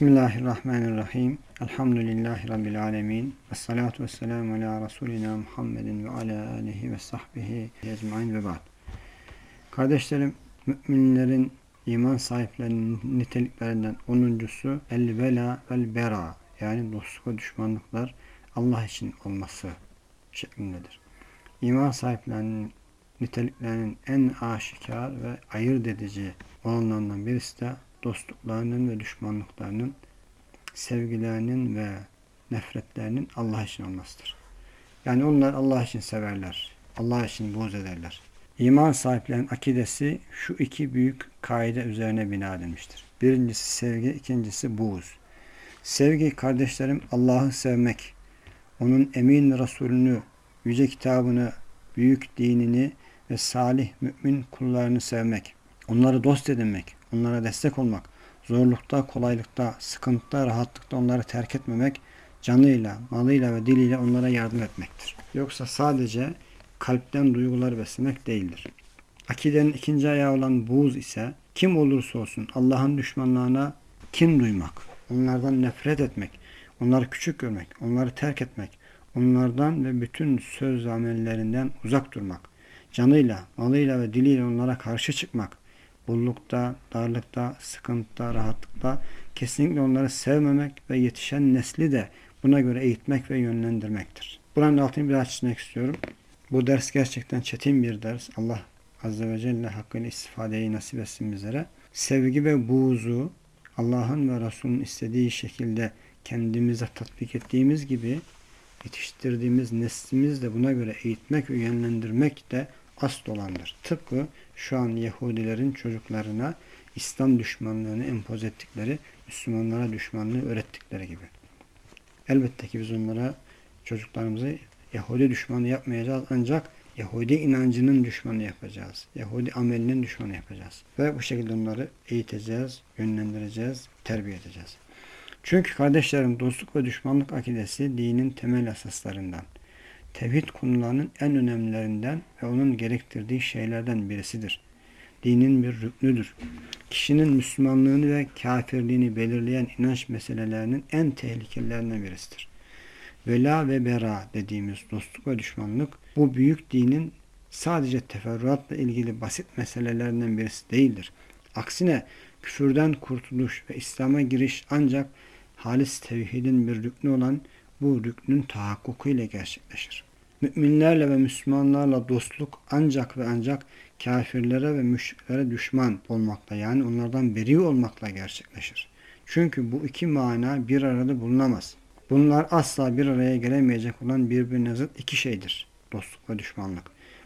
Bismillahirrahmanirrahim. Elhamdülillahi Rabbil alemin. Ve salatu ve selamu ala Resulina Muhammedin ve ala alihi ve sahbihi ecmain ve ba'd. Kardeşlerim, müminlerin iman sahiplerinin niteliklerinden onuncusu el vela vel bera yani dostluk ve düşmanlıklar Allah için olması şeklindedir. İman sahiplerinin niteliklerinin en aşikar ve ayırt edici olanlarından birisi de dostluklarının ve düşmanlıklarının, sevgilerinin ve nefretlerinin Allah için olmasıdır. Yani onlar Allah için severler. Allah için buğz ederler. İman sahiplerinin akidesi şu iki büyük kaide üzerine bina edilmiştir. Birincisi sevgi, ikincisi buğz. Sevgi kardeşlerim Allah'ı sevmek, onun emin Resulünü, yüce kitabını, büyük dinini ve salih mümin kullarını sevmek, onları dost edinmek, onlara destek olmak, zorlukta, kolaylıkta, sıkıntıda, rahatlıkta onları terk etmemek, canıyla, malıyla ve diliyle onlara yardım etmektir. Yoksa sadece kalpten duygular beslemek değildir. Akidenin ikinci ayağı olan buğz ise kim olursa olsun Allah'ın düşmanlarına kin duymak, onlardan nefret etmek, onları küçük görmek, onları terk etmek, onlardan ve bütün söz amellerinden uzak durmak, canıyla, malıyla ve diliyle onlara karşı çıkmak, bollukta, darlıkta, sıkıntıda, rahatlıkta kesinlikle onları sevmemek ve yetişen nesli de buna göre eğitmek ve yönlendirmektir. Buranın altını biraz çizmek istiyorum. Bu ders gerçekten çetin bir ders. Allah Azze ve Celle hakkıyla istifadeyi nasip etsin bizlere. Sevgi ve buğzu Allah'ın ve Resul'ün istediği şekilde kendimize tatbik ettiğimiz gibi yetiştirdiğimiz neslimiz de buna göre eğitmek ve yönlendirmek de asıl olandır. Tıpkı şu an Yahudilerin çocuklarına İslam düşmanlığını empoze ettikleri, Müslümanlara düşmanlığı öğrettikleri gibi. Elbette ki biz onlara çocuklarımızı Yahudi düşmanı yapmayacağız ancak Yahudi inancının düşmanı yapacağız. Yahudi amelinin düşmanı yapacağız. Ve bu şekilde onları eğiteceğiz, yönlendireceğiz, terbiye edeceğiz. Çünkü kardeşlerim dostluk ve düşmanlık akidesi dinin temel esaslarından tevhid konularının en önemlilerinden ve onun gerektirdiği şeylerden birisidir. Dinin bir rüknüdür. Kişinin Müslümanlığını ve kafirliğini belirleyen inanç meselelerinin en tehlikelilerinden birisidir. Vela ve bera dediğimiz dostluk ve düşmanlık bu büyük dinin sadece teferruatla ilgili basit meselelerinden birisi değildir. Aksine küfürden kurtuluş ve İslam'a giriş ancak halis tevhidin bir rüknü olan bu rüknün tahakkuku ile gerçekleşir. Müminlerle ve Müslümanlarla dostluk ancak ve ancak kafirlere ve müşriklere düşman olmakla yani onlardan beri olmakla gerçekleşir. Çünkü bu iki mana bir arada bulunamaz. Bunlar asla bir araya gelemeyecek olan birbirine zıt iki şeydir. Dostluk ve düşmanlık.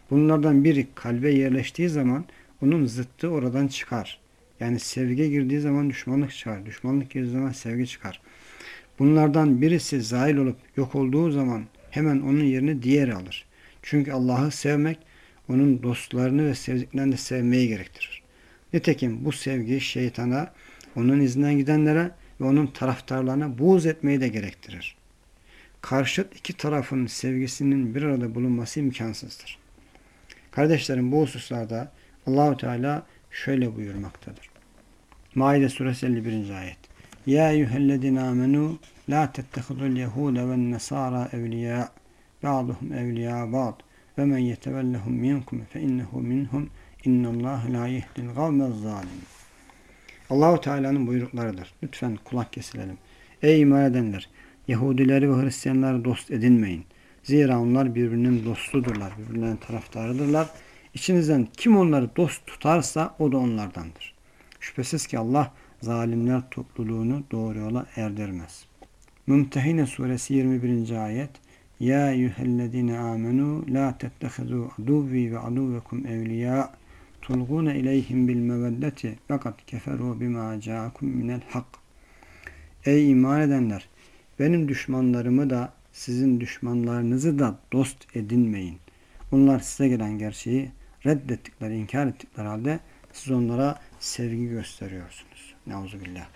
Bunlardan biri kalbe yerleştiği zaman onun zıttı oradan çıkar. Yani sevgi girdiği zaman düşmanlık çıkar. Düşmanlık girdiği zaman sevgi çıkar. Bunlardan birisi zahil olup yok olduğu zaman hemen onun yerini diğeri alır. Çünkü Allah'ı sevmek onun dostlarını ve sevdiklerini de sevmeyi gerektirir. Nitekim bu sevgi şeytana, onun izinden gidenlere ve onun taraftarlarına buğz etmeyi de gerektirir. Karşıt iki tarafın sevgisinin bir arada bulunması imkansızdır. Kardeşlerim bu hususlarda Allahu Teala şöyle buyurmaktadır. Maide suresi 51. ayet. Ya eyyühellezine amenu la tettehidul yehude ve nesara evliya ba'duhum evliya ba'd ve men yetevellehum minkum fe innehu minhum innallah la yehdil gavmez zalim. Allahu Teala'nın buyruklarıdır. Lütfen kulak kesilelim. Ey iman edenler! Yahudileri ve Hristiyanları dost edinmeyin. Zira onlar birbirinin dostudurlar, birbirlerinin taraftarıdırlar. İçinizden kim onları dost tutarsa o da onlardandır. Şüphesiz ki Allah zalimler topluluğunu doğru yola erdirmez. Mümtehine suresi 21. ayet Ya eyyühellezine amenu la tettehizu aduvvi ve aduvekum evliya tulgune ileyhim bil meveddeti fakat keferu bima ca'akum minel hak Ey iman edenler! Benim düşmanlarımı da sizin düşmanlarınızı da dost edinmeyin. Onlar size gelen gerçeği reddettikleri, inkar ettikleri halde siz onlara sevgi gösteriyorsunuz. Neuzubillah.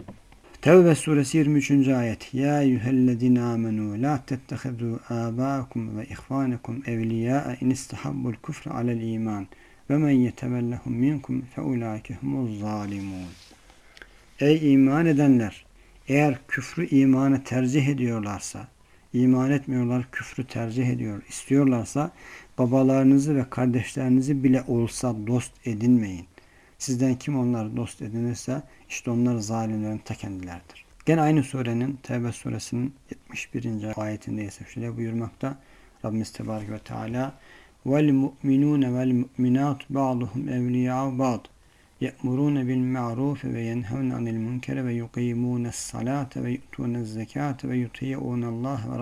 Tevbe suresi 23. ayet. Ya eyyühellezine amenu la tettehidu abâkum ve ihvânekum evliyâe in istahabbul küfre alel iman ve men yetevellehum minkum fe ulâke humuz zalimun. Ey iman edenler! eğer küfrü imanı tercih ediyorlarsa, iman etmiyorlar, küfrü tercih ediyor, istiyorlarsa babalarınızı ve kardeşlerinizi bile olsa dost edinmeyin. Sizden kim onları dost edinirse işte onlar zalimlerin ta kendileridir. Gene aynı surenin Tevbe suresinin 71. ayetinde ise şöyle buyurmakta. Rabbimiz Tebarek ve Teala vel mu'minune vel mu'minat ba'duhum evliya'u ba'd ye'murune bil ma'ruf ve yenhevne anil munkere ve yuqimune salate ve yu'tune zekate ve yuti'une Allah ve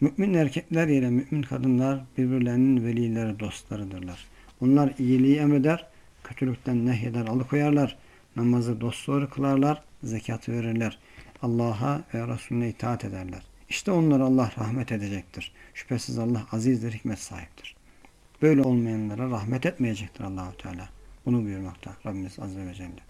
Mümin erkekler ile mümin kadınlar birbirlerinin velileri dostlarıdırlar. Onlar iyiliği emreder, kötülükten nehyeder, alıkoyarlar. Namazı dosdoğru kılarlar, zekat verirler. Allah'a ve Resulüne itaat ederler. İşte onlara Allah rahmet edecektir. Şüphesiz Allah azizdir, hikmet sahiptir. Böyle olmayanlara rahmet etmeyecektir Allahu Teala. Bunu buyurmakta Rabbimiz Azze ve Celle.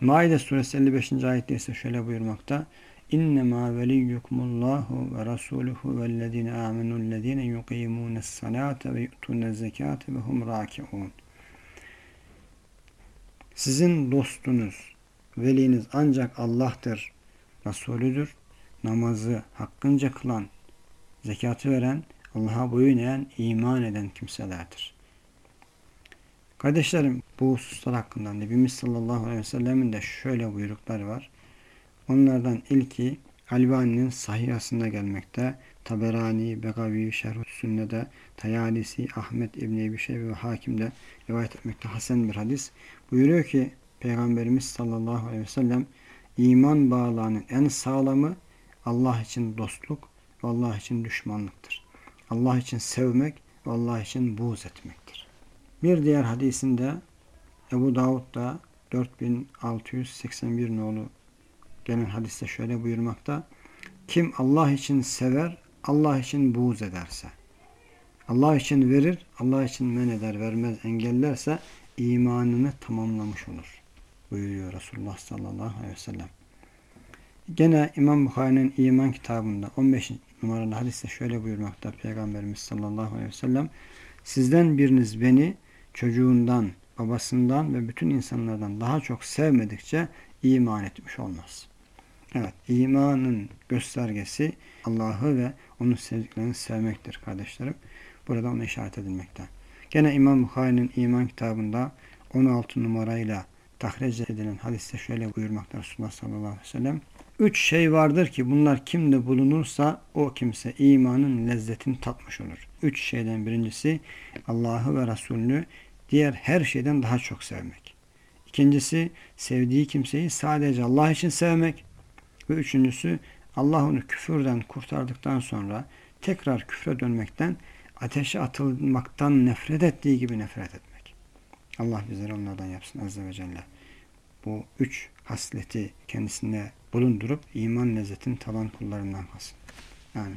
Maide suresi 55. ayette ise şöyle buyurmakta. İnnemâ veliyyukumullahu ve rasuluhu vellezine amenullezine yuqimûnes salâte ve yu'tûnez zekâte ve hum râki'ûn. Sizin dostunuz, veliniz ancak Allah'tır, Resulüdür. Namazı hakkınca kılan, zekatı veren, Allah'a boyun eğen, iman eden kimselerdir. Kardeşlerim bu hususlar hakkında Nebimiz sallallahu aleyhi ve sellemin de şöyle buyrukları var. Onlardan ilki Albani'nin sahihasında gelmekte. Taberani, Begavi, Şerhü Sünne'de, Tayalisi, Ahmet İbni Ebi ve Hakim'de rivayet etmekte Hasan bir hadis. Buyuruyor ki Peygamberimiz sallallahu aleyhi ve sellem iman bağlarının en sağlamı Allah için dostluk ve Allah için düşmanlıktır. Allah için sevmek ve Allah için buğz etmektir. Bir diğer hadisinde Ebu Davud'da 4681 nolu gelen hadiste şöyle buyurmakta. Kim Allah için sever, Allah için buğz ederse, Allah için verir, Allah için men eder, vermez, engellerse imanını tamamlamış olur. Buyuruyor Resulullah sallallahu aleyhi ve sellem. Gene İmam Bukhari'nin iman kitabında 15 numaralı hadiste şöyle buyurmakta Peygamberimiz sallallahu aleyhi ve sellem Sizden biriniz beni çocuğundan, babasından ve bütün insanlardan daha çok sevmedikçe iman etmiş olmaz. Evet, imanın göstergesi Allah'ı ve onun sevdiklerini sevmektir kardeşlerim. Burada ona işaret edilmekte. Gene İmam Bukhari'nin iman kitabında 16 numarayla tahric edilen hadiste şöyle buyurmakta Resulullah sallallahu aleyhi ve sellem. Üç şey vardır ki bunlar kimde bulunursa o kimse imanın lezzetini tatmış olur. Üç şeyden birincisi Allah'ı ve Resulünü diğer her şeyden daha çok sevmek. İkincisi sevdiği kimseyi sadece Allah için sevmek. Ve üçüncüsü Allah onu küfürden kurtardıktan sonra tekrar küfre dönmekten, ateşe atılmaktan nefret ettiği gibi nefret etmek. Allah bizleri onlardan yapsın Azze ve Celle. Bu üç hasleti kendisinde bulundurup iman lezzetini talan kullarından kalsın. Yani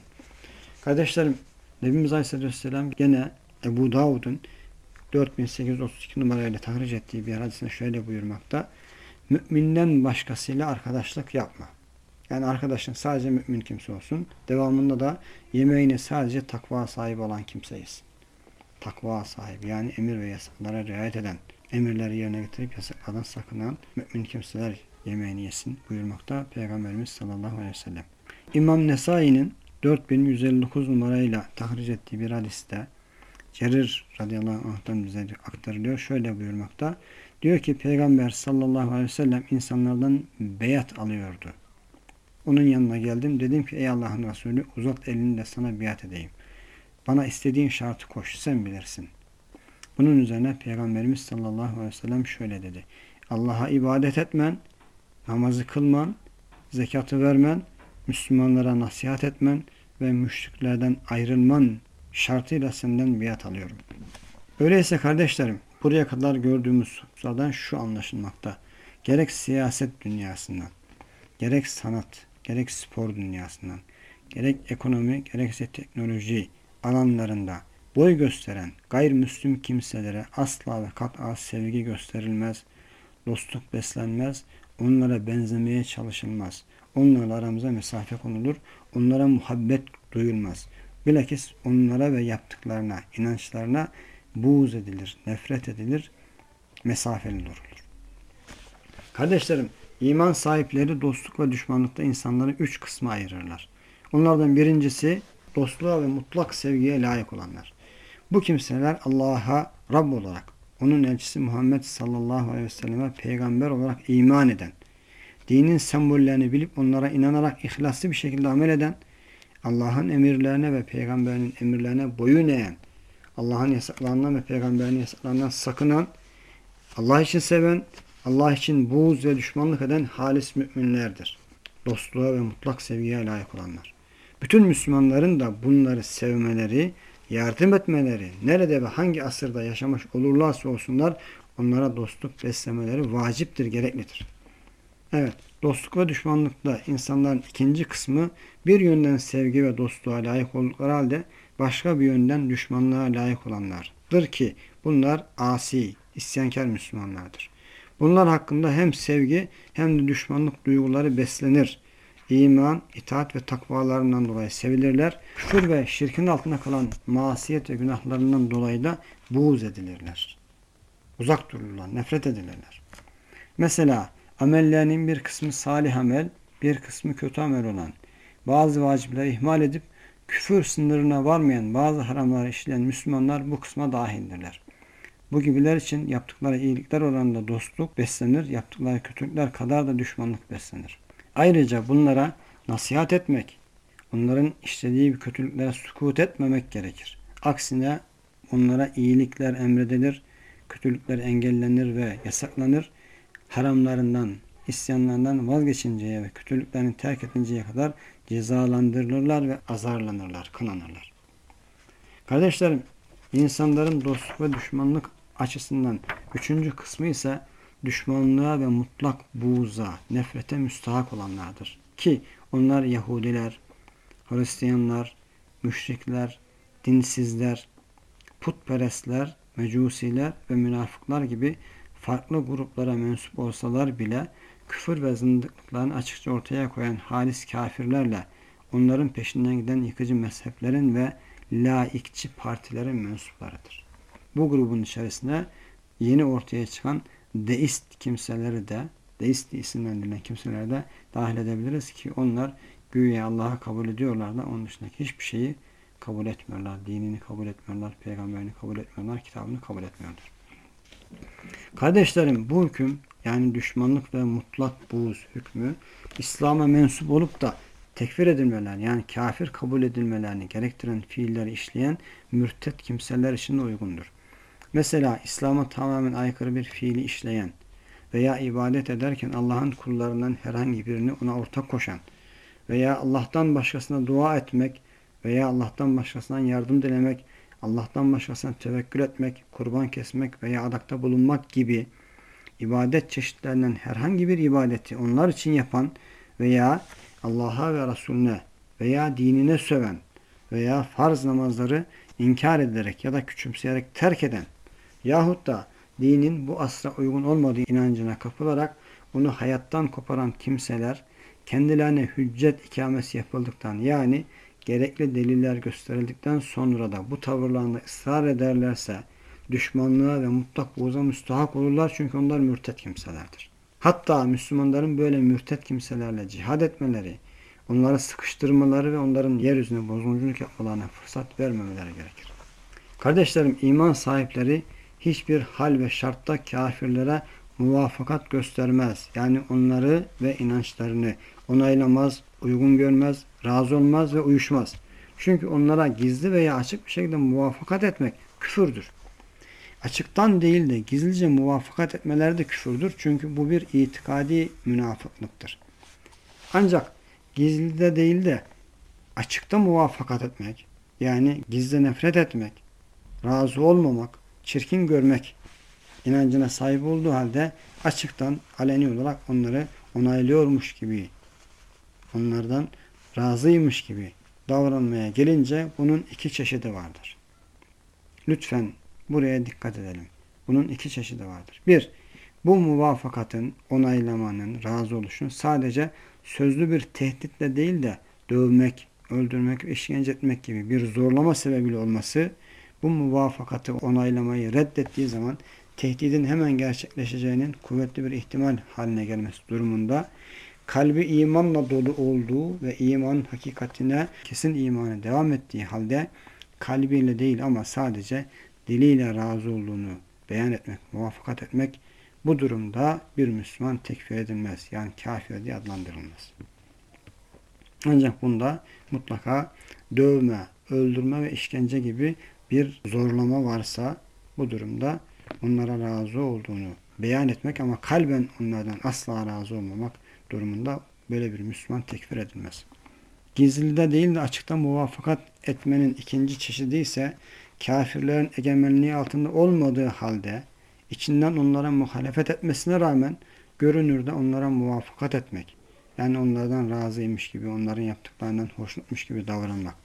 kardeşlerim Nebimiz Aleyhisselam gene Ebu Davud'un 4832 numarayla tahric ettiği bir hadisinde şöyle buyurmakta. Müminden başkasıyla arkadaşlık yapma. Yani arkadaşın sadece mümin kimse olsun. Devamında da yemeğini sadece takva sahibi olan kimseyiz. Takva sahibi yani emir ve yasaklara riayet eden, emirleri yerine getirip yasaklardan sakınan mümin kimseler yemeğini yesin buyurmakta Peygamberimiz sallallahu aleyhi ve sellem. İmam Nesai'nin 4159 numarayla tahric ettiği bir hadiste Cerir radıyallahu anh'tan bize aktarılıyor. Şöyle buyurmakta. Diyor ki Peygamber sallallahu aleyhi ve sellem insanlardan beyat alıyordu. Onun yanına geldim. Dedim ki ey Allah'ın Resulü uzat elini de sana biat edeyim. Bana istediğin şartı koş. Sen bilirsin. Bunun üzerine Peygamberimiz sallallahu aleyhi ve sellem şöyle dedi. Allah'a ibadet etmen, namazı kılman, zekatı vermen, Müslümanlara nasihat etmen ve müşriklerden ayrılman şartıyla senden biat alıyorum. Öyleyse kardeşlerim buraya kadar gördüğümüz hususlardan şu anlaşılmakta. Gerek siyaset dünyasından, gerek sanat, gerek spor dünyasından, gerek ekonomi, gerekse teknoloji alanlarında boy gösteren gayrimüslim kimselere asla ve kat'a sevgi gösterilmez, dostluk beslenmez, onlara benzemeye çalışılmaz. Onlarla aramıza mesafe konulur, onlara muhabbet duyulmaz. Bilakis onlara ve yaptıklarına, inançlarına buğz edilir, nefret edilir, mesafeli durulur. Kardeşlerim, iman sahipleri dostluk ve düşmanlıkta insanları üç kısma ayırırlar. Onlardan birincisi dostluğa ve mutlak sevgiye layık olanlar. Bu kimseler Allah'a Rabb olarak, onun elçisi Muhammed sallallahu aleyhi ve selleme peygamber olarak iman eden, dinin sembollerini bilip onlara inanarak ihlaslı bir şekilde amel eden, Allah'ın emirlerine ve peygamberinin emirlerine boyun eğen, Allah'ın yasaklarından ve peygamberinin yasaklarından sakınan, Allah için seven, Allah için buğz ve düşmanlık eden halis müminlerdir. Dostluğa ve mutlak sevgiye layık olanlar. Bütün Müslümanların da bunları sevmeleri, yardım etmeleri, nerede ve hangi asırda yaşamış olurlarsa olsunlar onlara dostluk beslemeleri vaciptir, gereklidir. Evet, dostluk ve düşmanlıkta insanların ikinci kısmı bir yönden sevgi ve dostluğa layık oldukları halde başka bir yönden düşmanlığa layık olanlardır ki bunlar asi, isyankar Müslümanlardır. Bunlar hakkında hem sevgi hem de düşmanlık duyguları beslenir. İman, itaat ve takvalarından dolayı sevilirler. Küfür ve şirkin altında kalan masiyet ve günahlarından dolayı da buğz edilirler. Uzak dururlar, nefret edilirler. Mesela amellerinin bir kısmı salih amel, bir kısmı kötü amel olan, bazı vacipleri ihmal edip küfür sınırına varmayan bazı haramları işleyen Müslümanlar bu kısma dahildirler. Bu gibiler için yaptıkları iyilikler oranında dostluk beslenir, yaptıkları kötülükler kadar da düşmanlık beslenir. Ayrıca bunlara nasihat etmek, onların işlediği kötülüklere sukut etmemek gerekir. Aksine onlara iyilikler emredilir, kötülükler engellenir ve yasaklanır. Haramlarından, isyanlarından vazgeçinceye ve kötülüklerini terk edinceye kadar cezalandırılırlar ve azarlanırlar, kınanırlar. Kardeşlerim, insanların dostluk ve düşmanlık açısından üçüncü kısmı ise düşmanlığa ve mutlak buğza, nefrete müstahak olanlardır. Ki onlar Yahudiler, Hristiyanlar, müşrikler, dinsizler, putperestler, mecusiler ve münafıklar gibi farklı gruplara mensup olsalar bile küfür ve zındıklıklarını açıkça ortaya koyan halis kafirlerle onların peşinden giden yıkıcı mezheplerin ve laikçi partilerin mensuplarıdır. Bu grubun içerisinde yeni ortaya çıkan deist kimseleri de deist isimlendirilen kimseleri de dahil edebiliriz ki onlar güya Allah'ı kabul ediyorlar da onun dışındaki hiçbir şeyi kabul etmiyorlar. Dinini kabul etmiyorlar, peygamberini kabul etmiyorlar, kitabını kabul etmiyorlar. Kardeşlerim bu hüküm yani düşmanlık ve mutlak buğz hükmü İslam'a mensup olup da tekfir edilmelerini yani kafir kabul edilmelerini gerektiren fiilleri işleyen mürtet kimseler için de uygundur. Mesela İslam'a tamamen aykırı bir fiili işleyen veya ibadet ederken Allah'ın kullarından herhangi birini ona ortak koşan veya Allah'tan başkasına dua etmek veya Allah'tan başkasından yardım dilemek, Allah'tan başkasına tevekkül etmek, kurban kesmek veya adakta bulunmak gibi ibadet çeşitlerinden herhangi bir ibadeti onlar için yapan veya Allah'a ve Resulüne veya dinine söven veya farz namazları inkar ederek ya da küçümseyerek terk eden yahut da dinin bu asra uygun olmadığı inancına kapılarak bunu hayattan koparan kimseler kendilerine hüccet ikamesi yapıldıktan yani gerekli deliller gösterildikten sonra da bu tavırlarında ısrar ederlerse düşmanlığa ve mutlak buğza müstahak olurlar çünkü onlar mürtet kimselerdir. Hatta Müslümanların böyle mürtet kimselerle cihad etmeleri, onları sıkıştırmaları ve onların yeryüzüne bozgunculuk yapmalarına fırsat vermemeleri gerekir. Kardeşlerim iman sahipleri hiçbir hal ve şartta kafirlere muvafakat göstermez. Yani onları ve inançlarını onaylamaz, uygun görmez, razı olmaz ve uyuşmaz. Çünkü onlara gizli veya açık bir şekilde muvafakat etmek küfürdür. Açıktan değil de gizlice muvafakat etmeleri de küfürdür. Çünkü bu bir itikadi münafıklıktır. Ancak gizlide değil de açıkta muvafakat etmek, yani gizli nefret etmek, razı olmamak, çirkin görmek inancına sahip olduğu halde açıktan aleni olarak onları onaylıyormuş gibi, onlardan razıymış gibi davranmaya gelince bunun iki çeşidi vardır. Lütfen buraya dikkat edelim. Bunun iki çeşidi vardır. Bir, bu muvafakatın, onaylamanın, razı oluşun sadece sözlü bir tehditle değil de dövmek, öldürmek, işkence etmek gibi bir zorlama sebebiyle olması bu muvafakatı onaylamayı reddettiği zaman tehdidin hemen gerçekleşeceğinin kuvvetli bir ihtimal haline gelmesi durumunda kalbi imanla dolu olduğu ve iman hakikatine kesin imanı devam ettiği halde kalbiyle değil ama sadece diliyle razı olduğunu beyan etmek, muvaffakat etmek bu durumda bir Müslüman tekfir edilmez. Yani kafir diye adlandırılmaz. Ancak bunda mutlaka dövme, öldürme ve işkence gibi bir zorlama varsa bu durumda onlara razı olduğunu beyan etmek ama kalben onlardan asla razı olmamak durumunda böyle bir Müslüman tekfir edilmez. Gizlide değil de açıkta muvaffakat etmenin ikinci çeşidi ise kafirlerin egemenliği altında olmadığı halde içinden onlara muhalefet etmesine rağmen görünürde onlara muvaffakat etmek. Yani onlardan razıymış gibi, onların yaptıklarından hoşnutmuş gibi davranmak.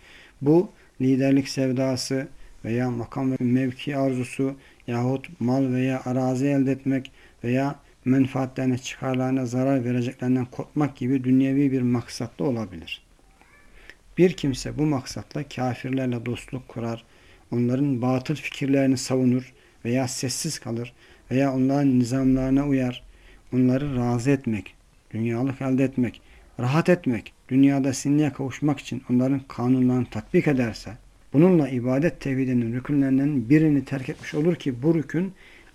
Bu liderlik sevdası veya makam ve mevki arzusu yahut mal veya arazi elde etmek veya menfaatlerine, çıkarlarına zarar vereceklerinden korkmak gibi dünyevi bir maksatlı olabilir. Bir kimse bu maksatla kafirlerle dostluk kurar, onların batıl fikirlerini savunur veya sessiz kalır veya onların nizamlarına uyar, onları razı etmek, dünyalık elde etmek, rahat etmek, dünyada sinliğe kavuşmak için onların kanunlarını tatbik ederse, bununla ibadet tevhidinin rükünlerinden birini terk etmiş olur ki bu rükün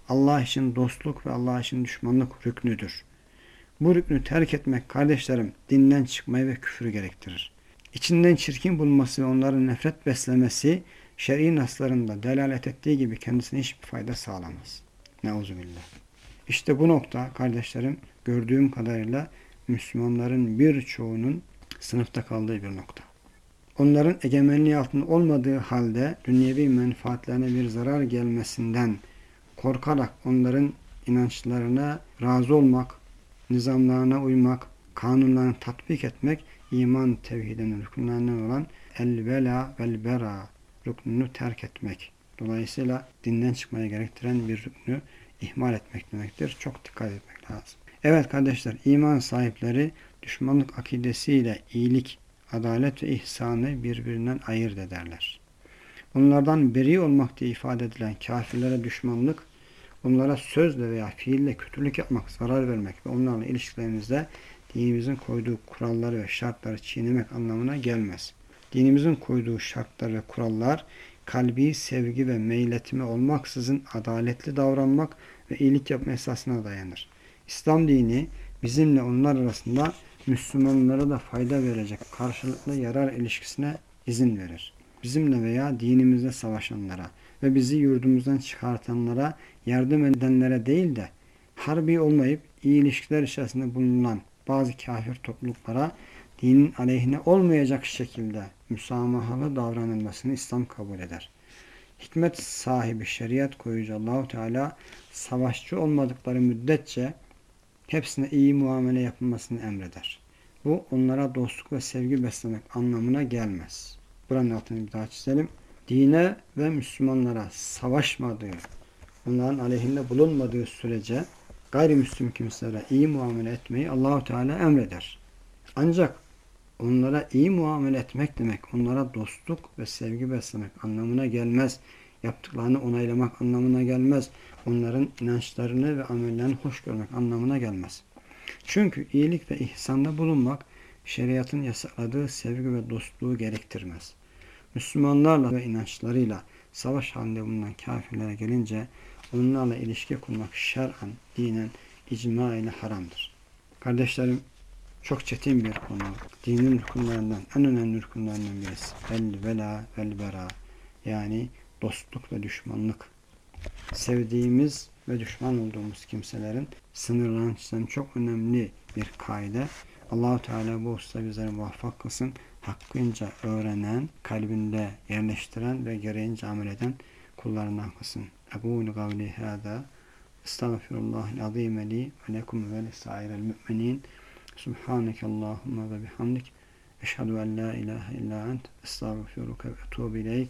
Allah için dostluk ve Allah için düşmanlık rüknüdür. Bu rüknü terk etmek kardeşlerim dinden çıkmayı ve küfürü gerektirir. İçinden çirkin bulması ve onların nefret beslemesi şer'i naslarında delalet ettiği gibi kendisine hiçbir fayda sağlamaz. Neuzubillah. İşte bu nokta kardeşlerim gördüğüm kadarıyla Müslümanların birçoğunun sınıfta kaldığı bir nokta. Onların egemenliği altında olmadığı halde dünyevi menfaatlerine bir zarar gelmesinden korkarak onların inançlarına razı olmak, nizamlarına uymak, kanunlarını tatbik etmek iman tevhidinin rükunlarından olan el-vela vel-bera rüknünü terk etmek. Dolayısıyla dinden çıkmaya gerektiren bir rüknü ihmal etmek demektir. Çok dikkat etmek lazım. Evet kardeşler, iman sahipleri düşmanlık akidesiyle iyilik, adalet ve ihsanı birbirinden ayırt ederler. Bunlardan beri olmak diye ifade edilen kafirlere düşmanlık, onlara sözle veya fiille kötülük yapmak, zarar vermek ve onlarla ilişkilerinizde dinimizin koyduğu kuralları ve şartları çiğnemek anlamına gelmez. Dinimizin koyduğu şartlar ve kurallar kalbi sevgi ve meyletme olmaksızın adaletli davranmak ve iyilik yapma esasına dayanır. İslam dini bizimle onlar arasında Müslümanlara da fayda verecek karşılıklı yarar ilişkisine izin verir. Bizimle veya dinimizde savaşanlara ve bizi yurdumuzdan çıkartanlara yardım edenlere değil de harbi olmayıp iyi ilişkiler içerisinde bulunan bazı kafir topluluklara dinin aleyhine olmayacak şekilde müsamahalı davranılmasını İslam kabul eder. Hikmet sahibi şeriat koyucu Allahu Teala savaşçı olmadıkları müddetçe hepsine iyi muamele yapılmasını emreder. Bu onlara dostluk ve sevgi beslemek anlamına gelmez. Buranın altını bir daha çizelim. Dine ve Müslümanlara savaşmadığı, onların aleyhinde bulunmadığı sürece gayrimüslim kimselere iyi muamele etmeyi Allahu Teala emreder. Ancak onlara iyi muamele etmek demek, onlara dostluk ve sevgi beslemek anlamına gelmez. Yaptıklarını onaylamak anlamına gelmez. Onların inançlarını ve amellerini hoş görmek anlamına gelmez. Çünkü iyilik ve ihsanda bulunmak şeriatın yasakladığı sevgi ve dostluğu gerektirmez. Müslümanlarla ve inançlarıyla savaş halinde bulunan kafirlere gelince onlarla ilişki kurmak şer'an, dinen, icma ile haramdır. Kardeşlerim çok çetin bir konu. Dinin rükunlarından, en önemli rükunlarından birisi. El vela vel bera. Yani dostluk ve düşmanlık. Sevdiğimiz ve düşman olduğumuz kimselerin sınırlarını çizen çok önemli bir kaide. Allahu Teala bu hususta bizleri muvaffak kılsın. Hakkınca öğrenen, kalbinde yerleştiren ve gereğince amel eden kullarından kılsın. Ebu kavli hâdâ Estağfirullahil azîme li ve lekum ve lisairel mü'minin. Subhaneke Allahümme ve bihamdik. Eşhedü en la ilahe illa ent. Estağfiruke ve etubu ileyk.